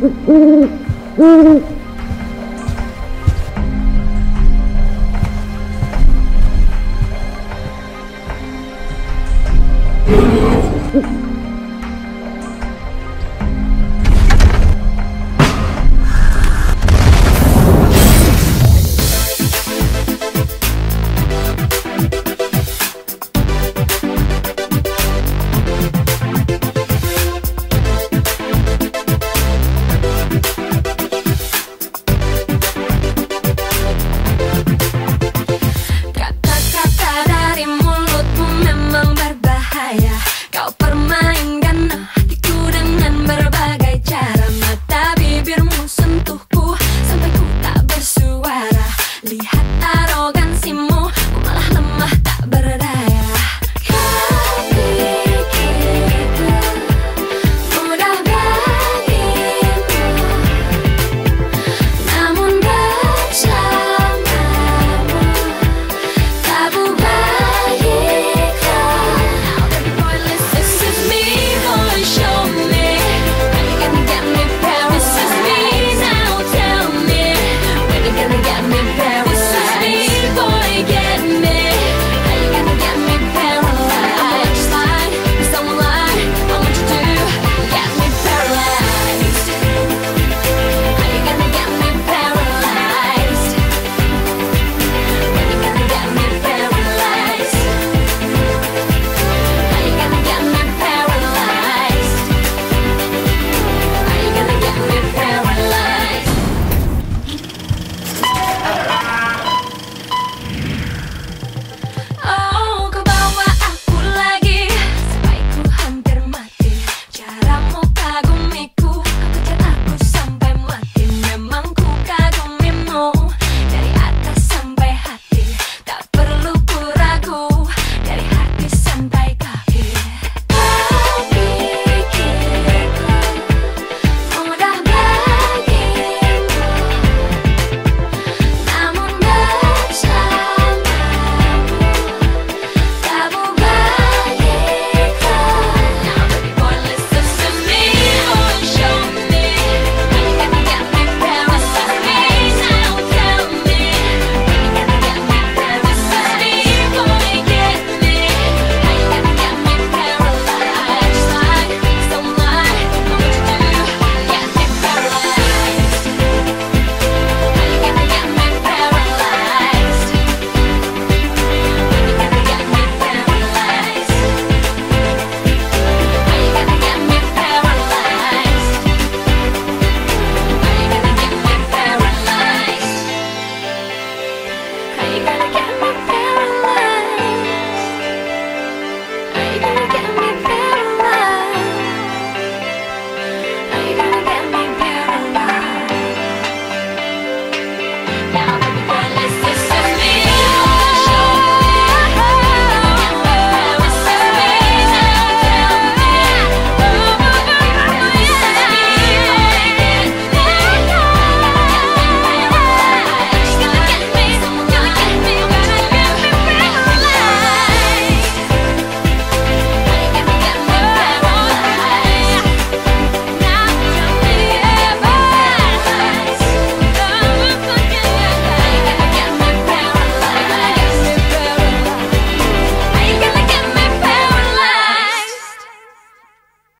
呜呜呜呜